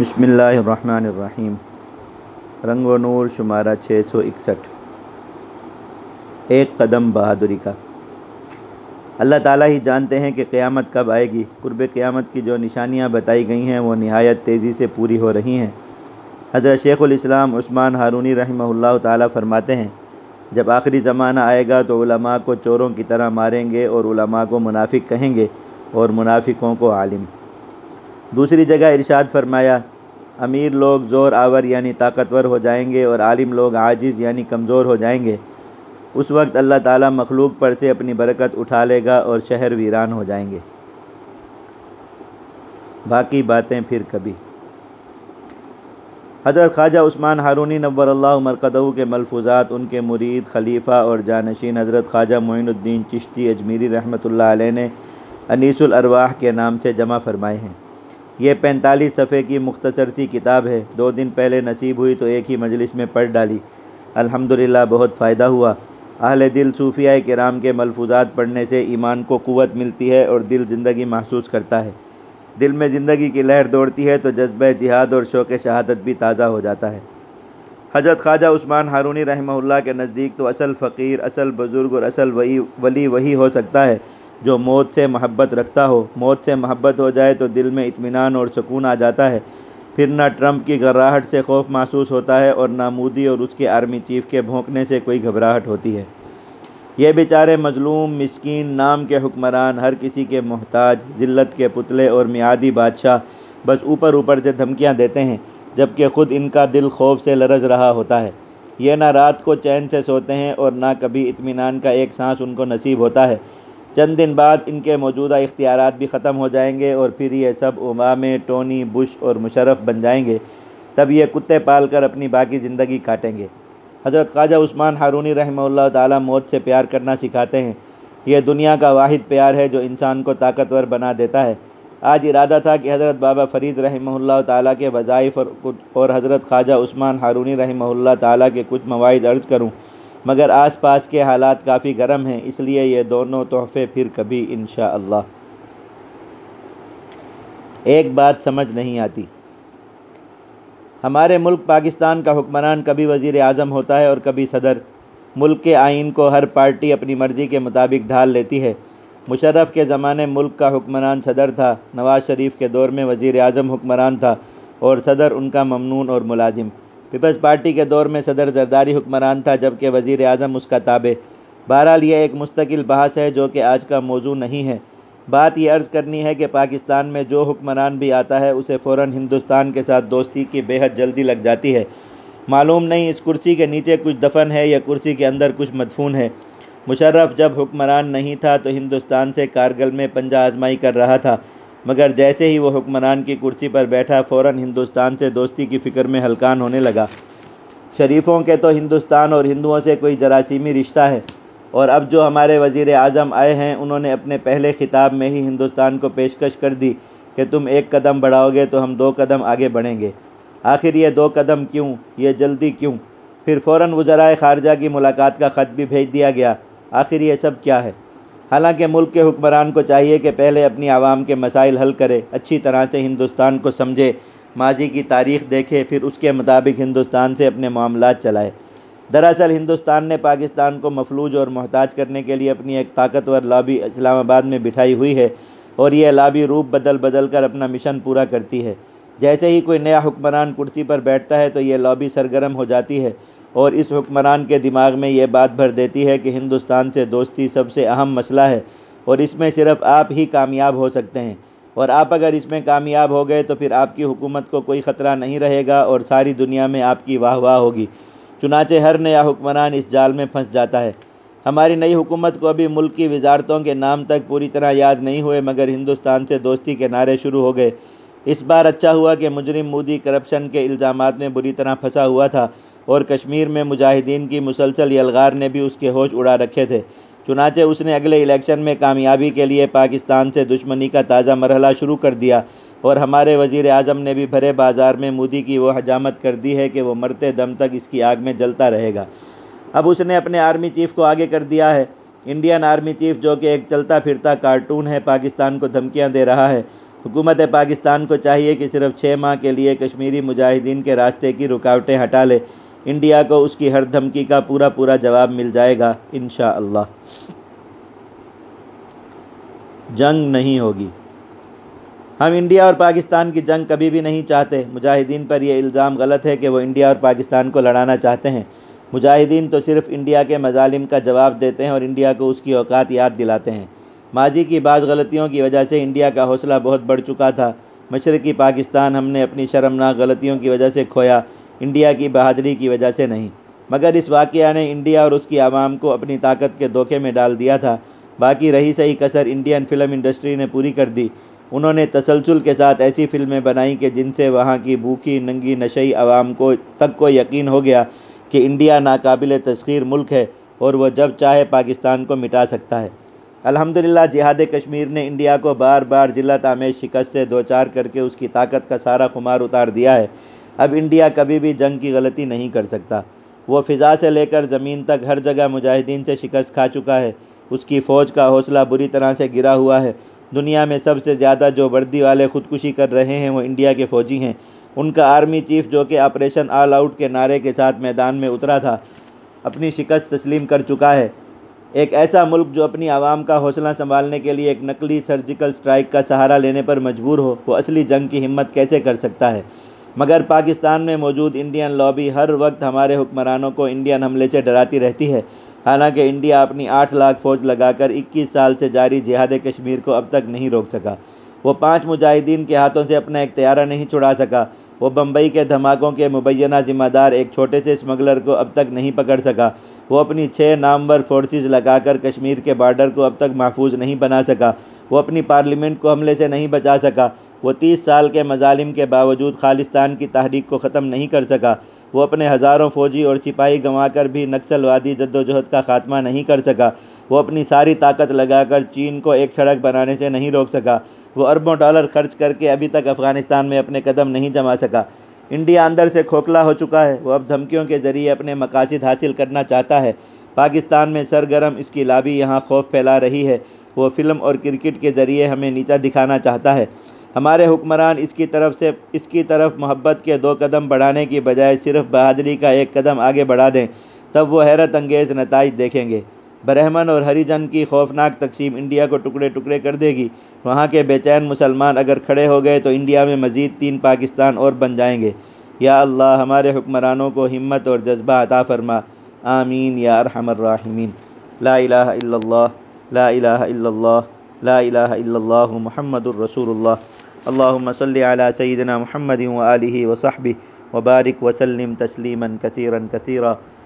بسم اللہ الرحمن الرحیم. رنگ و نور شمارہ چھ سو اکسٹھ. ایک قدم بہادری کا. اللہ تعالیٰ ہی جانتے ہیں کہ قیامت کب آئے گی. قرب قیامت کی جو نشانیاں بتائی گئی ہیں وہ نہایت تیزی سے پوری ہو رہی ہیں. حضرت شیخ الاسلام عثمان ہارونی رحمہ اللہ تعالیٰ فرماتے ہیں، جب آخری زمانہ آئے گا تو علماء کو چوروں کی طرح ماریں گے اور علماء کو منافق کہیں گے اور منافقوں کو عالم. دوسری جگہ ارشاد فرمایا، امیر لوگ زور آور یعنی طاقتور ہو جائیں گے اور عالم لوگ عاجز یعنی کمزور ہو جائیں گے۔ اس وقت اللہ تعالیٰ مخلوق پر سے اپنی برکت اٹھا لے گا اور شہر ویران ہو جائیں گے۔ باقی باتیں پھر کبھی۔ حضرت خواجہ عثمان ہارونی نور اللہ مرکدہ کے ملفوظات، ان کے مرید خلیفہ اور جانشین حضرت خواجہ معین الدین چشتی اجمیری رحمۃ اللہ علیہ نے انیس الارواح کے نام سے جمع فرمائے ہیں۔ یہ پینتالیس صفحے کی مختصر سی کتاب ہے۔ دو دن پہلے نصیب ہوئی تو ایک ہی مجلس میں پڑھ ڈالی۔ الحمدللہ بہت فائدہ ہوا۔ اہل دل صوفیہ کرام کے ملفوظات پڑھنے سے ایمان کو قوت ملتی ہے اور دل زندگی محسوس کرتا ہے۔ دل میں زندگی کی لہر دوڑتی ہے تو جذبہ جہاد اور شوق شہادت بھی تازہ ہو جاتا ہے۔ حضرت خواجہ عثمان ہارونی رحمہ اللہ کے نزدیک تو اصل فقیر، اصل بزرگ اور اصل ولی وہی ہو سکتا ہے۔ جو موت سے محبت رکھتا ہو، موت سے محبت ہو جائے تو دل میں اطمینان اور سکون آ جاتا ہے۔ پھر نہ ٹرمپ کی گراہٹ سے خوف محسوس ہوتا ہے اور نہ مودی اور اس کے آرمی چیف کے بھونکنے سے کوئی گھبراہٹ ہوتی ہے۔ یہ بیچارے مظلوم، مسکین، نام کے حکمران، ہر کسی کے محتاج، ذلت کے پتلے اور میادی بادشاہ بس اوپر اوپر سے دھمکیاں دیتے ہیں، جبکہ خود ان کا دل خوف سے لرز رہا ہوتا ہے۔ یہ نہ رات کو چین سے سوتے ہیں اور نہ کبھی اطمینان کا ایک سانس ان کو نصیب ہوتا ہے۔ چند دن بعد ان کے موجودہ اختیارات بھی ختم ہو جائیں گے اور پھر یہ سب اوبامے ٹونی، بش اور مشرف بن جائیں گے۔ تب یہ کتے پال کر اپنی باقی زندگی کاٹیں گے۔ حضرت خواجہ عثمان ہارونی رحمہ اللہ تعالیٰ موت سے پیار کرنا سکھاتے ہیں۔ یہ دنیا کا واحد پیار ہے جو انسان کو طاقتور بنا دیتا ہے۔ آج ارادہ تھا کہ حضرت بابا فرید رحمہ اللہ تعالیٰ کے وظائف اور حضرت خواجہ عثمان ہارونی رحمہ اللہ تعالیٰ کے کچھ مواعظ عرض کروں۔ مگر آس پاس کے حالات کافی گرم ہیں، اس لیے یہ دونوں تحفے پھر کبھی انشاءاللہ۔ ایک بات سمجھ نہیں آتی۔ ہمارے ملک پاکستان کا حکمران کبھی وزیر اعظم ہوتا ہے اور کبھی صدر۔ ملک کے آئین کو ہر پارٹی اپنی مرضی کے مطابق ڈھال لیتی ہے۔ مشرف کے زمانے ملک کا حکمران صدر تھا، نواز شریف کے دور میں وزیر اعظم حکمران تھا اور صدر ان کا ممنون اور ملازم۔ پیپلز پارٹی کے دور میں صدر زرداری حکمران تھا، جبکہ وزیر اعظم اس کا تابع۔ بہرحال یہ ایک مستقل بحث ہے جو کہ آج کا موضوع نہیں ہے۔ بات یہ عرض کرنی ہے کہ پاکستان میں جو حکمران بھی آتا ہے، اسے فوراً ہندوستان کے ساتھ دوستی کی بے حد جلدی لگ جاتی ہے۔ معلوم نہیں اس کرسی کے نیچے کچھ دفن ہے یا کرسی کے اندر کچھ مدفون ہے۔ مشرف جب حکمران نہیں تھا تو ہندوستان سے کارگل میں پنجہ آزمائی کر رہا تھا۔ مگر جیسے ہی وہ حکمران کی کرسی پر بیٹھا، فوراً ہندوستان سے دوستی کی فکر میں ہلکان ہونے لگا۔ شریفوں کے تو ہندوستان اور ہندوؤں سے کوئی جراثیمی رشتہ ہے۔ اور اب جو ہمارے وزیر اعظم آئے ہیں، انہوں نے اپنے پہلے خطاب میں ہی ہندوستان کو پیشکش کر دی کہ تم ایک قدم بڑھاؤ گے تو ہم دو قدم آگے بڑھیں گے۔ آخر یہ دو قدم کیوں؟ یہ جلدی کیوں؟ پھر فوراً وزرائے خارجہ کی ملاقات کا خط بھی بھیج دیا گیا۔ آخر یہ سب کیا ہے؟ حالانکہ ملک کے حکمران کو چاہیے کہ پہلے اپنی عوام کے مسائل حل کرے، اچھی طرح سے ہندوستان کو سمجھے، ماضی کی تاریخ دیکھے، پھر اس کے مطابق ہندوستان سے اپنے معاملات چلائے۔ دراصل ہندوستان نے پاکستان کو مفلوج اور محتاج کرنے کے لیے اپنی ایک طاقتور لابی اسلام آباد میں بٹھائی ہوئی ہے اور یہ لابی روپ بدل بدل کر اپنا مشن پورا کرتی ہے۔ جیسے ہی کوئی نیا حکمران کرسی پر بیٹھتا ہے تو یہ لابی سرگرم ہو جاتی ہے۔ اور اس حکمران کے دماغ میں یہ بات بھر دیتی ہے کہ ہندوستان سے دوستی سب سے اہم مسئلہ ہے اور اس میں صرف آپ ہی کامیاب ہو سکتے ہیں۔ اور آپ اگر اس میں کامیاب ہو گئے تو پھر آپ کی حکومت کو کوئی خطرہ نہیں رہے گا اور ساری دنیا میں آپ کی واہ واہ ہوگی۔ چنانچہ ہر نیا حکمران اس جال میں پھنس جاتا ہے۔ ہماری نئی حکومت کو ابھی ملک کی وزارتوں کے نام تک پوری طرح یاد نہیں ہوئے، مگر ہندوستان سے دوستی کے نعرے شروع ہو گئے۔ اس بار اچھا ہوا کہ مجرم مودی کرپشن کے الزامات میں بری طرح پھنسا ہوا تھا۔ اور کشمیر میں مجاہدین کی مسلسل یلغار نے بھی اس کے ہوش اڑا رکھے تھے۔ چنانچہ اس نے اگلے الیکشن میں کامیابی کے لیے پاکستان سے دشمنی کا تازہ مرحلہ شروع کر دیا اور ہمارے وزیر اعظم نے بھی بھرے بازار میں مودی کی وہ حجامت کر دی ہے کہ وہ مرتے دم تک اس کی آگ میں جلتا رہے گا۔ اب اس نے اپنے آرمی چیف کو آگے کر دیا ہے۔ انڈین آرمی چیف جو کہ ایک چلتا پھرتا کارٹون ہے، پاکستان کو دھمکیاں دے رہا ہے۔ حکومت پاکستان کو چاہیے کہ صرف چھ ماہ کے لیے کشمیری مجاہدین کے راستے کی رکاوٹیں ہٹا لے۔ انڈیا کو اس کی ہر دھمکی کا پورا پورا جواب مل جائے گا انشاءاللہ۔ جنگ نہیں ہوگی۔ ہم انڈیا اور پاکستان کی جنگ کبھی بھی نہیں چاہتے۔ مجاہدین پر یہ الزام غلط ہے کہ وہ انڈیا اور پاکستان کو لڑانا چاہتے ہیں۔ مجاہدین تو صرف انڈیا کے مظالم کا جواب دیتے ہیں اور انڈیا کو اس کی اوقات یاد دلاتے ہیں۔ ماضی کی بعض غلطیوں کی وجہ سے انڈیا کا حوصلہ بہت بڑھ چکا تھا۔ مشرقی پاکستان ہم نے اپنی شرمناک غلطیوں کی وجہ سے کھویا۔ انڈیا کی بہادری کی وجہ سے نہیں۔ مگر اس واقعہ نے انڈیا اور اس کی عوام کو اپنی طاقت کے دھوکے میں ڈال دیا تھا۔ باقی رہی صحیح کسر انڈین فلم انڈسٹری نے پوری کر دی۔ انہوں نے تسلسل کے ساتھ ایسی فلمیں بنائیں کہ جن سے وہاں کی بھوکی، ننگی، نشئی عوام کو تک کو یقین ہو گیا کہ انڈیا ناقابل تسخیر ملک ہے اور وہ جب چاہے پاکستان کو مٹا سکتا ہے۔ الحمدللہ، جہاد کشمیر نے انڈیا کو بار بار ذلت آمیز شکست سے دوچار کر کے اس کی طاقت کا سارا خمار اتار دیا ہے۔ اب انڈیا کبھی بھی جنگ کی غلطی نہیں کر سکتا۔ وہ فضا سے لے کر زمین تک ہر جگہ مجاہدین سے شکست کھا چکا ہے۔ اس کی فوج کا حوصلہ بری طرح سے گرا ہوا ہے۔ دنیا میں سب سے زیادہ جو وردی والے خودکشی کر رہے ہیں وہ انڈیا کے فوجی ہیں۔ ان کا آرمی چیف جو کہ آپریشن آل آؤٹ کے نعرے کے ساتھ میدان میں اترا تھا، اپنی شکست تسلیم کر چکا ہے۔ ایک ایسا ملک جو اپنی عوام کا حوصلہ سنبھالنے کے لیے ایک نقلی سرجیکل سٹرائک کا سہارا لینے پر مجبور ہو، وہ اصلی جنگ کی ہمت کیسے کر سکتا ہے؟ مگر پاکستان میں موجود انڈین لابی ہر وقت ہمارے حکمرانوں کو انڈین حملے سے ڈراتی رہتی ہے۔ حالانکہ انڈیا اپنی آٹھ لاکھ فوج لگا کر اکیس سال سے جاری جہاد کشمیر کو اب تک نہیں روک سکا۔ وہ پانچ مجاہدین کے ہاتھوں سے اپنا اختیارہ نہیں چھڑا سکا۔ وہ بمبئی کے دھماکوں کے مبینہ ذمہ دار ایک چھوٹے سے اسمگلر کو اب تک نہیں پکڑ سکا۔ وہ اپنی چھ نامور فورسز لگا کر کشمیر کے بارڈر کو اب تک محفوظ نہیں بنا سکا۔ وہ اپنی پارلیمنٹ کو حملے سے نہیں بچا سکا۔ وہ تیس سال کے مظالم کے باوجود خالستان کی تحریک کو ختم نہیں کر سکا۔ وہ اپنے ہزاروں فوجی اور سپاہی گنوا کر بھی نکسل وادی جد و جہد کا خاتمہ نہیں کر سکا۔ وہ اپنی ساری طاقت لگا کر چین کو ایک سڑک بنانے سے نہیں روک سکا۔ وہ اربوں ڈالر خرچ کر کے ابھی تک افغانستان میں اپنے قدم نہیں جما سکا۔ انڈیا اندر سے کھوکھلا ہو چکا ہے۔ وہ اب دھمکیوں کے ذریعے اپنے مقاصد حاصل کرنا چاہتا ہے۔ پاکستان میں سرگرم، اس کی لابی یہاں خوف پھیلا رہی ہے۔ وہ فلم اور کرکٹ کے ذریعے ہمیں نیچا دکھانا چاہتا ہے۔ ہمارے حکمران اس کی طرف سے، اس کی طرف محبت کے دو قدم بڑھانے کی بجائے صرف بہادری کا ایک قدم آگے بڑھا دیں، تب وہ حیرت انگیز نتائج دیکھیں گے۔ برہمن اور ہری جن کی خوفناک تقسیم انڈیا کو ٹکڑے ٹکڑے کر دے گی۔ وہاں کے بے چین مسلمان اگر کھڑے ہو گئے تو انڈیا میں مزید تین پاکستان اور بن جائیں گے۔ یا اللہ، ہمارے حکمرانوں کو ہمت اور جذبہ عطا فرما۔ آمین، یا ارحم الراحمین۔ لا الہ الا اللہ، لا الہ الا اللہ، لا الہ الا اللہ محمد الرسول اللہ اللہم صلی علی سیدنا محمد وآلہ وصحبہ وبارک وسلم تسلیما کثیرا کثیرا۔